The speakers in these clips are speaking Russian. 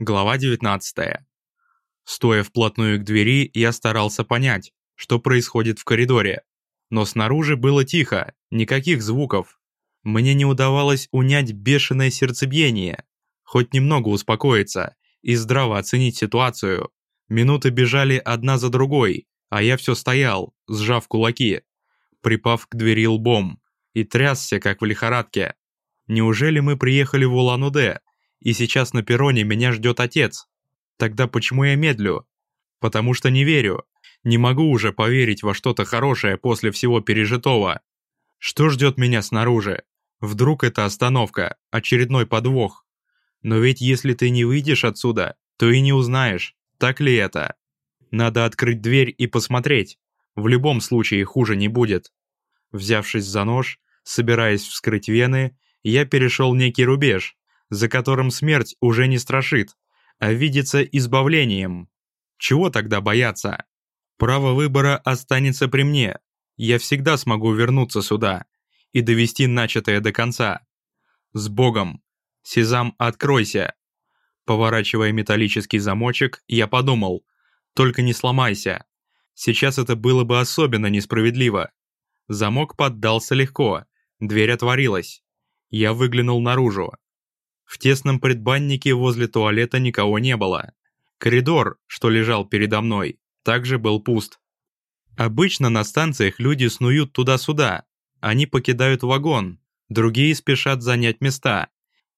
Глава 19. Стоя вплотную к двери, я старался понять, что происходит в коридоре. Но снаружи было тихо, никаких звуков. Мне не удавалось унять бешеное сердцебиение, хоть немного успокоиться и здраво оценить ситуацию. Минуты бежали одна за другой, а я все стоял, сжав кулаки, припав к двери лбом, и трясся, как в лихорадке. Неужели мы приехали в Улан-Удэ, и сейчас на перроне меня ждет отец. Тогда почему я медлю? Потому что не верю. Не могу уже поверить во что-то хорошее после всего пережитого. Что ждет меня снаружи? Вдруг это остановка, очередной подвох. Но ведь если ты не выйдешь отсюда, то и не узнаешь, так ли это. Надо открыть дверь и посмотреть. В любом случае хуже не будет. Взявшись за нож, собираясь вскрыть вены, я перешел некий рубеж, за которым смерть уже не страшит, а видится избавлением. Чего тогда бояться? Право выбора останется при мне. Я всегда смогу вернуться сюда и довести начатое до конца. С Богом! Сезам, откройся! Поворачивая металлический замочек, я подумал, только не сломайся. Сейчас это было бы особенно несправедливо. Замок поддался легко, дверь отворилась. Я выглянул наружу. В тесном предбаннике возле туалета никого не было. Коридор, что лежал передо мной, также был пуст. Обычно на станциях люди снуют туда-сюда. Они покидают вагон, другие спешат занять места.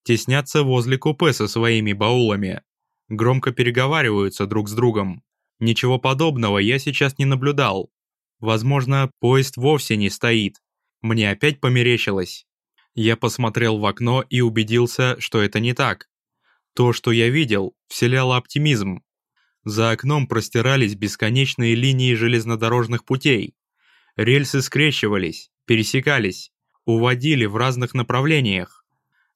Теснятся возле купе со своими баулами. Громко переговариваются друг с другом. Ничего подобного я сейчас не наблюдал. Возможно, поезд вовсе не стоит. Мне опять померещилось. Я посмотрел в окно и убедился, что это не так. То, что я видел, вселяло оптимизм. За окном простирались бесконечные линии железнодорожных путей. Рельсы скрещивались, пересекались, уводили в разных направлениях.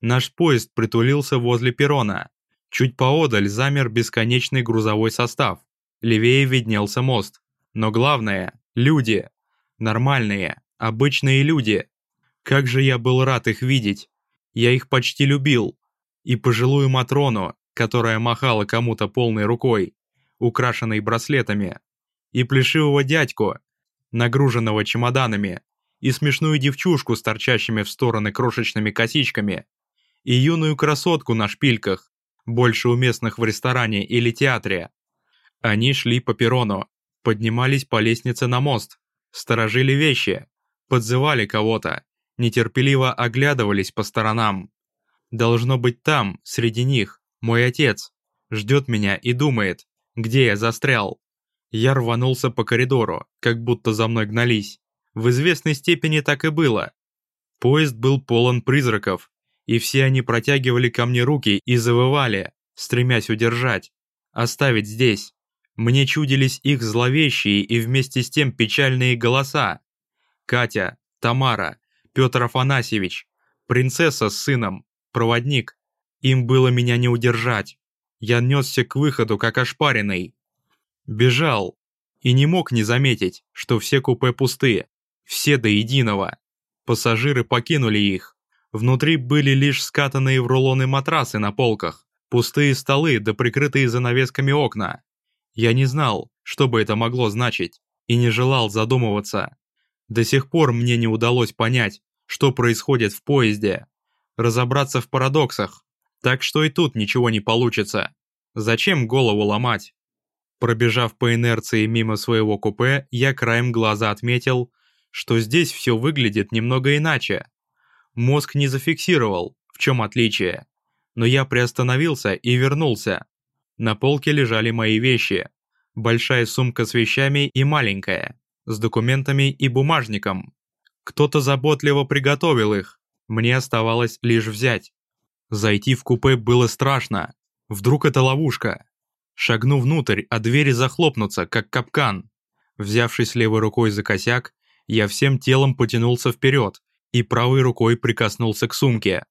Наш поезд притулился возле перрона. Чуть поодаль замер бесконечный грузовой состав. Левее виднелся мост. Но главное – люди. Нормальные, обычные люди, как же я был рад их видеть. Я их почти любил. И пожилую Матрону, которая махала кому-то полной рукой, украшенной браслетами, и плешивого дядьку, нагруженного чемоданами, и смешную девчушку с торчащими в стороны крошечными косичками, и юную красотку на шпильках, больше уместных в ресторане или театре. Они шли по перрону, поднимались по лестнице на мост, сторожили вещи, подзывали кого-то, нетерпеливо оглядывались по сторонам. Должно быть там, среди них, мой отец, ждет меня и думает, где я застрял. Я рванулся по коридору, как будто за мной гнались. В известной степени так и было. Поезд был полон призраков, и все они протягивали ко мне руки и завывали, стремясь удержать, оставить здесь. Мне чудились их зловещие и вместе с тем печальные голоса. Катя, Тамара, Петр Афанасьевич, принцесса с сыном, проводник. Им было меня не удержать. Я несся к выходу, как ошпаренный. Бежал. И не мог не заметить, что все купе пусты. Все до единого. Пассажиры покинули их. Внутри были лишь скатанные в рулоны матрасы на полках, пустые столы да прикрытые занавесками окна. Я не знал, что бы это могло значить, и не желал задумываться. До сих пор мне не удалось понять, что происходит в поезде, разобраться в парадоксах, так что и тут ничего не получится. Зачем голову ломать? Пробежав по инерции мимо своего купе, я краем глаза отметил, что здесь все выглядит немного иначе. Мозг не зафиксировал, в чем отличие. Но я приостановился и вернулся. На полке лежали мои вещи. Большая сумка с вещами и маленькая, с документами и бумажником. Кто-то заботливо приготовил их. Мне оставалось лишь взять. Зайти в купе было страшно. Вдруг это ловушка. Шагну внутрь, а двери захлопнутся, как капкан. Взявшись левой рукой за косяк, я всем телом потянулся вперед и правой рукой прикоснулся к сумке.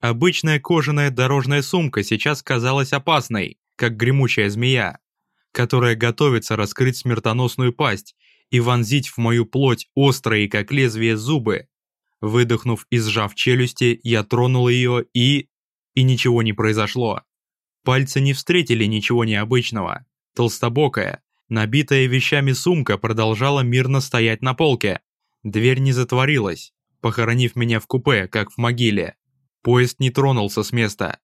Обычная кожаная дорожная сумка сейчас казалась опасной, как гремучая змея, которая готовится раскрыть смертоносную пасть и вонзить в мою плоть острые, как лезвие, зубы. Выдохнув и сжав челюсти, я тронул ее и... И ничего не произошло. Пальцы не встретили ничего необычного. Толстобокая, набитая вещами сумка продолжала мирно стоять на полке. Дверь не затворилась, похоронив меня в купе, как в могиле. Поезд не тронулся с места.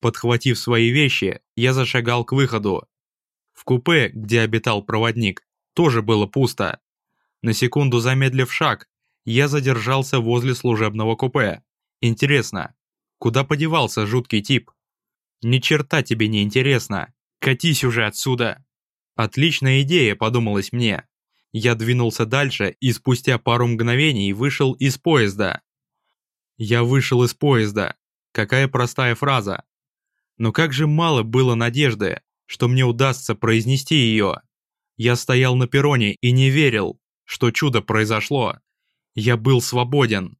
Подхватив свои вещи, я зашагал к выходу. В купе, где обитал проводник, тоже было пусто. На секунду замедлив шаг, я задержался возле служебного купе. Интересно, куда подевался жуткий тип? Ни черта тебе не интересно. Катись уже отсюда. Отличная идея, подумалось мне. Я двинулся дальше и спустя пару мгновений вышел из поезда. Я вышел из поезда. Какая простая фраза. Но как же мало было надежды, что мне удастся произнести ее. Я стоял на перроне и не верил, что чудо произошло. Я был свободен.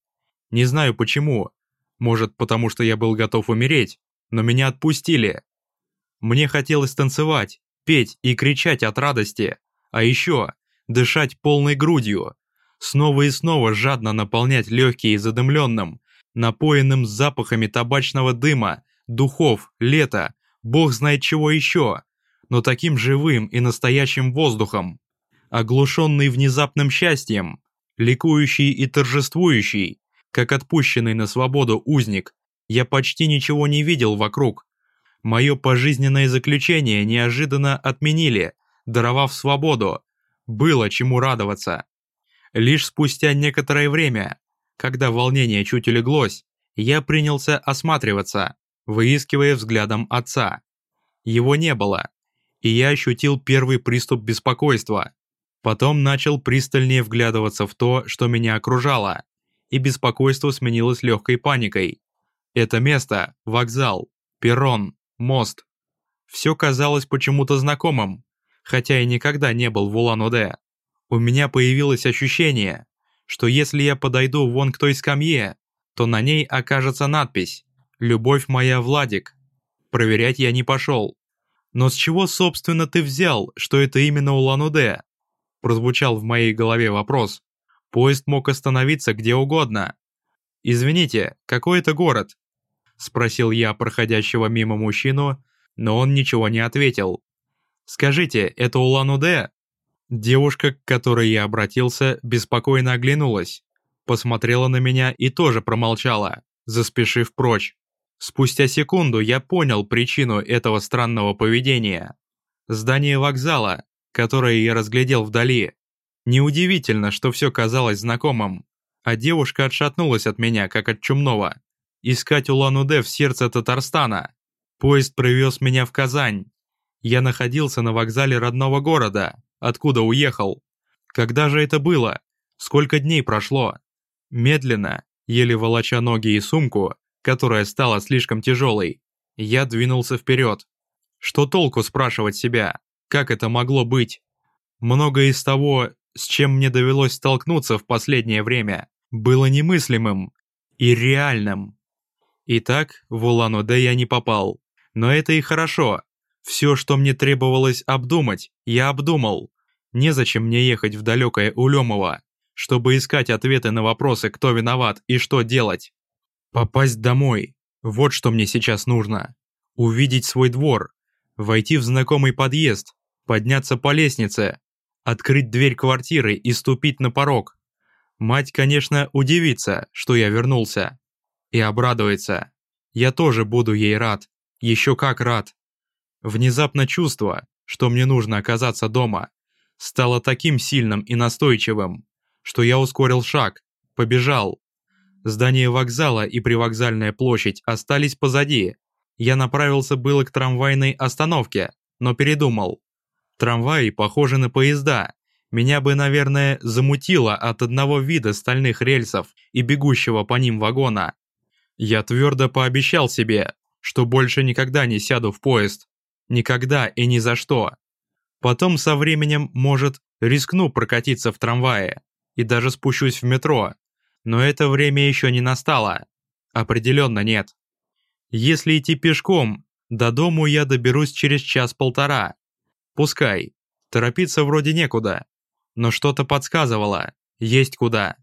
Не знаю почему. Может, потому что я был готов умереть но меня отпустили. Мне хотелось танцевать, петь и кричать от радости, а еще дышать полной грудью, снова и снова жадно наполнять легкие задымленным, напоенным запахами табачного дыма, духов, лета, бог знает чего еще, но таким живым и настоящим воздухом. Оглушенный внезапным счастьем, ликующий и торжествующий, как отпущенный на свободу узник, я почти ничего не видел вокруг. Мое пожизненное заключение неожиданно отменили, даровав свободу. Было чему радоваться. Лишь спустя некоторое время, когда волнение чуть улеглось, я принялся осматриваться, выискивая взглядом отца. Его не было, и я ощутил первый приступ беспокойства. Потом начал пристальнее вглядываться в то, что меня окружало, и беспокойство сменилось легкой паникой. Это место, вокзал, перрон, мост. Все казалось почему-то знакомым, хотя и никогда не был в Улан-Удэ. У меня появилось ощущение, что если я подойду вон к той скамье, то на ней окажется надпись «Любовь моя, Владик». Проверять я не пошел. Но с чего, собственно, ты взял, что это именно Улан-Удэ? Прозвучал в моей голове вопрос. Поезд мог остановиться где угодно. Извините, какой это город? Спросил я проходящего мимо мужчину, но он ничего не ответил. «Скажите, это Улан-Удэ?» Девушка, к которой я обратился, беспокойно оглянулась, посмотрела на меня и тоже промолчала, заспешив прочь. Спустя секунду я понял причину этого странного поведения. Здание вокзала, которое я разглядел вдали. Неудивительно, что все казалось знакомым, а девушка отшатнулась от меня, как от чумного. Искать Улан-Удэ в сердце Татарстана. Поезд привез меня в Казань. Я находился на вокзале родного города, откуда уехал. Когда же это было? Сколько дней прошло? Медленно, еле волоча ноги и сумку, которая стала слишком тяжелой, я двинулся вперед. Что толку спрашивать себя, как это могло быть? Многое из того, с чем мне довелось столкнуться в последнее время, было немыслимым и реальным. Итак, в Улан-Удэ я не попал. Но это и хорошо. Все, что мне требовалось обдумать, я обдумал. Незачем мне ехать в далекое Улемово, чтобы искать ответы на вопросы, кто виноват и что делать. Попасть домой. Вот что мне сейчас нужно. Увидеть свой двор, войти в знакомый подъезд, подняться по лестнице, открыть дверь квартиры и ступить на порог. Мать, конечно, удивится, что я вернулся и обрадуется. Я тоже буду ей рад, еще как рад. Внезапно чувство, что мне нужно оказаться дома, стало таким сильным и настойчивым, что я ускорил шаг, побежал. Здание вокзала и привокзальная площадь остались позади. Я направился было к трамвайной остановке, но передумал. Трамваи похожи на поезда. Меня бы, наверное, замутило от одного вида стальных рельсов и бегущего по ним вагона. Я твердо пообещал себе, что больше никогда не сяду в поезд. Никогда и ни за что. Потом со временем, может, рискну прокатиться в трамвае и даже спущусь в метро. Но это время еще не настало. Определенно нет. Если идти пешком, до дому я доберусь через час-полтора. Пускай. Торопиться вроде некуда. Но что-то подсказывало. Есть куда.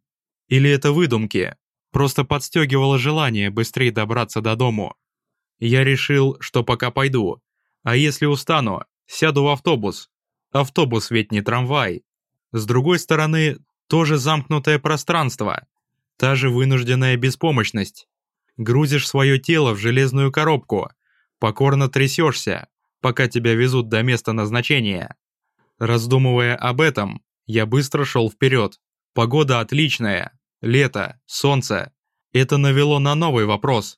Или это выдумки, Просто подстегивало желание быстрее добраться до дому. Я решил, что пока пойду. А если устану, сяду в автобус. Автобус ведь не трамвай. С другой стороны, тоже замкнутое пространство. Та же вынужденная беспомощность. Грузишь свое тело в железную коробку, покорно трясешься, пока тебя везут до места назначения. Раздумывая об этом, я быстро шел вперед. Погода отличная, лето, солнце. Это навело на новый вопрос.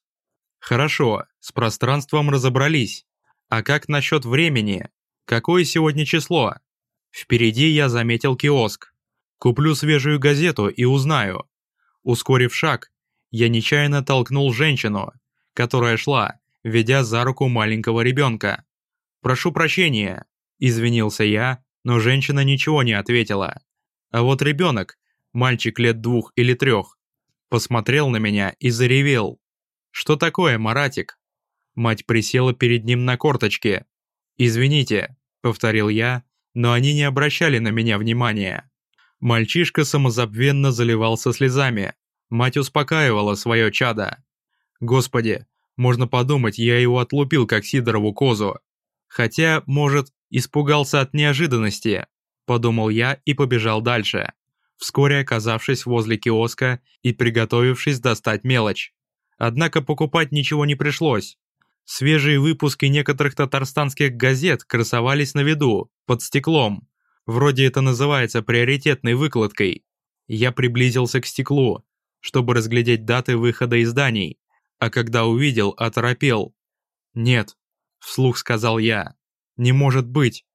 Хорошо, с пространством разобрались. А как насчет времени? Какое сегодня число? Впереди я заметил киоск. Куплю свежую газету и узнаю. Ускорив шаг, я нечаянно толкнул женщину, которая шла, ведя за руку маленького ребенка. «Прошу прощения», – извинился я, но женщина ничего не ответила. А вот ребенок, мальчик лет двух или трех, посмотрел на меня и заревел. «Что такое, Маратик?» Мать присела перед ним на корточке. «Извините», — повторил я, но они не обращали на меня внимания. Мальчишка самозабвенно заливался слезами. Мать успокаивала свое чадо. Господи, можно подумать, я его отлупил, как Сидорову козу. Хотя, может, испугался от неожиданности, подумал я и побежал дальше, вскоре оказавшись возле киоска и приготовившись достать мелочь. Однако покупать ничего не пришлось. Свежие выпуски некоторых татарстанских газет красовались на виду, под стеклом. Вроде это называется приоритетной выкладкой. Я приблизился к стеклу, чтобы разглядеть даты выхода изданий, а когда увидел, оторопел. «Нет», — вслух сказал я, — «не может быть».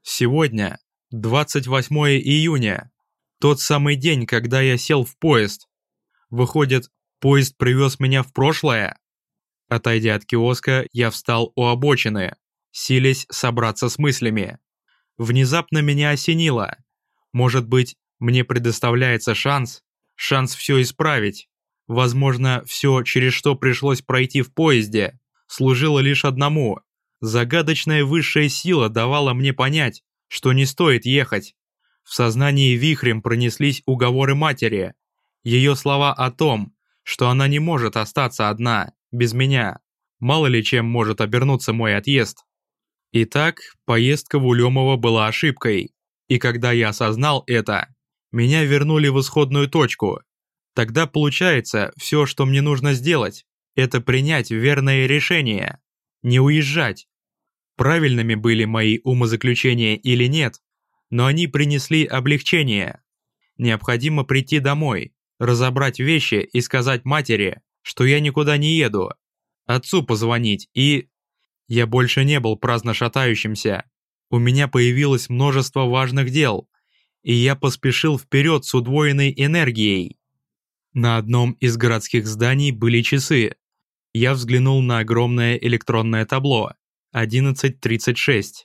Сегодня, 28 июня, тот самый день, когда я сел в поезд. Выходит, поезд привез меня в прошлое? Отойдя от киоска, я встал у обочины, силясь собраться с мыслями. Внезапно меня осенило. Может быть, мне предоставляется шанс, шанс все исправить. Возможно, все, через что пришлось пройти в поезде, служило лишь одному. Загадочная высшая сила давала мне понять, что не стоит ехать. В сознании вихрем пронеслись уговоры матери. Ее слова о том, что она не может остаться одна, без меня. Мало ли чем может обернуться мой отъезд. Итак, поездка в Улемово была ошибкой. И когда я осознал это, меня вернули в исходную точку. Тогда получается, все, что мне нужно сделать, это принять верное решение. Не уезжать. Правильными были мои умозаключения или нет, но они принесли облегчение. Необходимо прийти домой, разобрать вещи и сказать матери, что я никуда не еду. Отцу позвонить и... Я больше не был праздно шатающимся. У меня появилось множество важных дел, и я поспешил вперед с удвоенной энергией. На одном из городских зданий были часы. Я взглянул на огромное электронное табло. 11.36.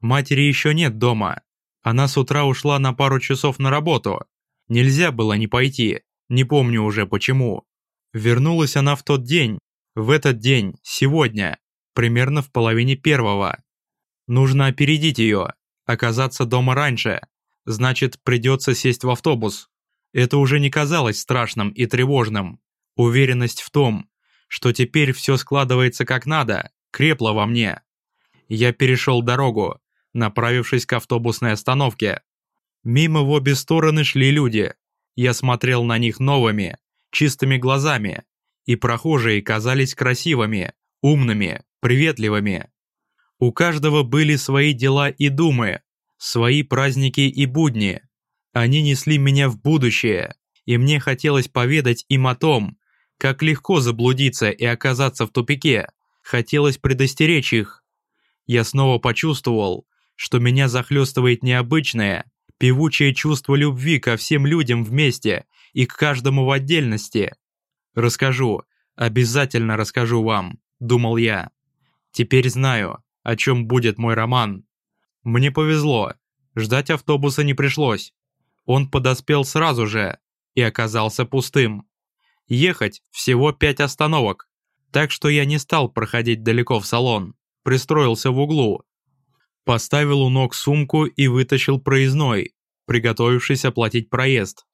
Матери еще нет дома. Она с утра ушла на пару часов на работу. Нельзя было не пойти, не помню уже почему. Вернулась она в тот день, в этот день, сегодня, примерно в половине первого. Нужно опередить ее, оказаться дома раньше. Значит, придется сесть в автобус. Это уже не казалось страшным и тревожным. Уверенность в том, что теперь все складывается как надо, крепла во мне. Я перешел дорогу, направившись к автобусной остановке. Мимо в обе стороны шли люди. Я смотрел на них новыми, чистыми глазами, и прохожие казались красивыми, умными, приветливыми. У каждого были свои дела и думы, свои праздники и будни. Они несли меня в будущее, и мне хотелось поведать им о том, как легко заблудиться и оказаться в тупике. Хотелось предостеречь их. Я снова почувствовал, что меня захлестывает необычное, певучее чувство любви ко всем людям вместе и к каждому в отдельности. Расскажу, обязательно расскажу вам, думал я. Теперь знаю, о чем будет мой роман. Мне повезло, ждать автобуса не пришлось. Он подоспел сразу же и оказался пустым. Ехать всего пять остановок, так что я не стал проходить далеко в салон, пристроился в углу. Поставил у ног сумку и вытащил проездной, приготовившись оплатить проезд.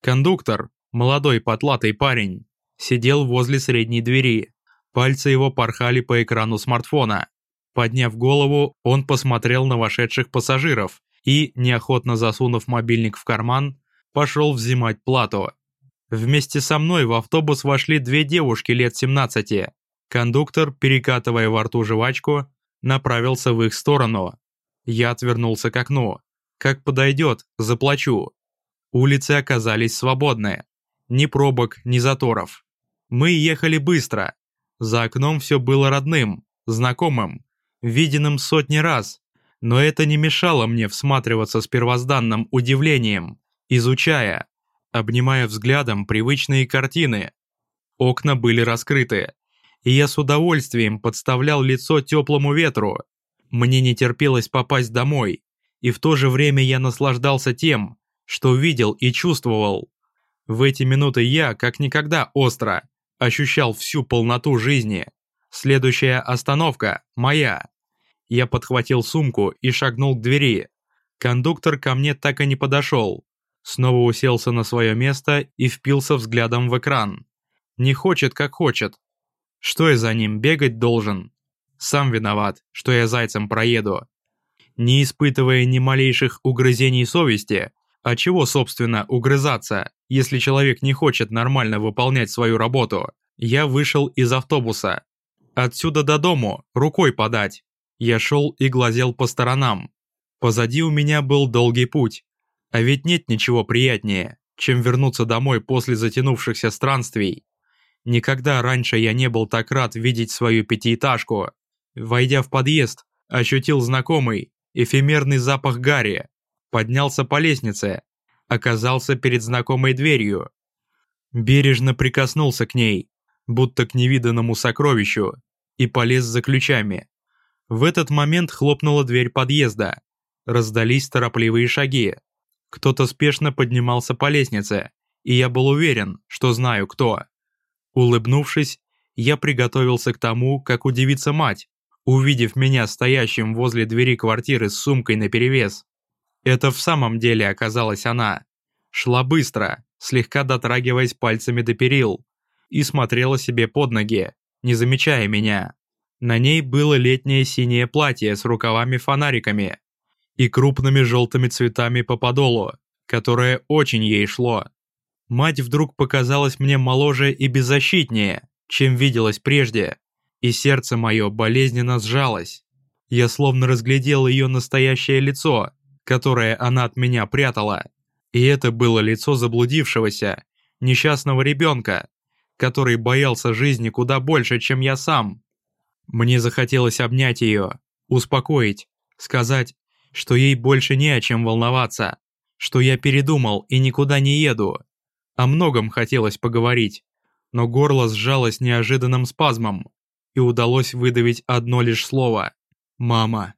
Кондуктор, молодой потлатый парень, сидел возле средней двери. Пальцы его порхали по экрану смартфона. Подняв голову, он посмотрел на вошедших пассажиров и, неохотно засунув мобильник в карман, пошел взимать плату. Вместе со мной в автобус вошли две девушки лет 17. Кондуктор, перекатывая во рту жвачку, направился в их сторону. Я отвернулся к окну. Как подойдет, заплачу. Улицы оказались свободны. Ни пробок, ни заторов. Мы ехали быстро. За окном все было родным, знакомым, виденным сотни раз. Но это не мешало мне всматриваться с первозданным удивлением, изучая, обнимая взглядом привычные картины. Окна были раскрыты, и я с удовольствием подставлял лицо теплому ветру. Мне не терпелось попасть домой, и в то же время я наслаждался тем, что видел и чувствовал. В эти минуты я, как никогда остро, ощущал всю полноту жизни. Следующая остановка – моя. Я подхватил сумку и шагнул к двери. Кондуктор ко мне так и не подошел. Снова уселся на свое место и впился взглядом в экран. Не хочет, как хочет. Что я за ним бегать должен? Сам виноват, что я зайцем проеду. Не испытывая ни малейших угрызений совести, а чего, собственно, угрызаться, если человек не хочет нормально выполнять свою работу? Я вышел из автобуса. Отсюда до дому, рукой подать. Я шел и глазел по сторонам. Позади у меня был долгий путь. А ведь нет ничего приятнее, чем вернуться домой после затянувшихся странствий. Никогда раньше я не был так рад видеть свою пятиэтажку. Войдя в подъезд, ощутил знакомый, эфемерный запах гари. Поднялся по лестнице, оказался перед знакомой дверью. Бережно прикоснулся к ней, будто к невиданному сокровищу, и полез за ключами. В этот момент хлопнула дверь подъезда. Раздались торопливые шаги. Кто-то спешно поднимался по лестнице, и я был уверен, что знаю кто. Улыбнувшись, я приготовился к тому, как удивится мать, увидев меня стоящим возле двери квартиры с сумкой наперевес. Это в самом деле оказалась она. Шла быстро, слегка дотрагиваясь пальцами до перил, и смотрела себе под ноги, не замечая меня. На ней было летнее синее платье с рукавами-фонариками и крупными желтыми цветами по подолу, которое очень ей шло. Мать вдруг показалась мне моложе и беззащитнее, чем виделась прежде, и сердце мое болезненно сжалось. Я словно разглядел ее настоящее лицо, которое она от меня прятала. И это было лицо заблудившегося, несчастного ребенка, который боялся жизни куда больше, чем я сам. Мне захотелось обнять ее, успокоить, сказать, что ей больше не о чем волноваться, что я передумал и никуда не еду, о многом хотелось поговорить, но горло сжалось неожиданным спазмом, и удалось выдавить одно лишь слово «Мама».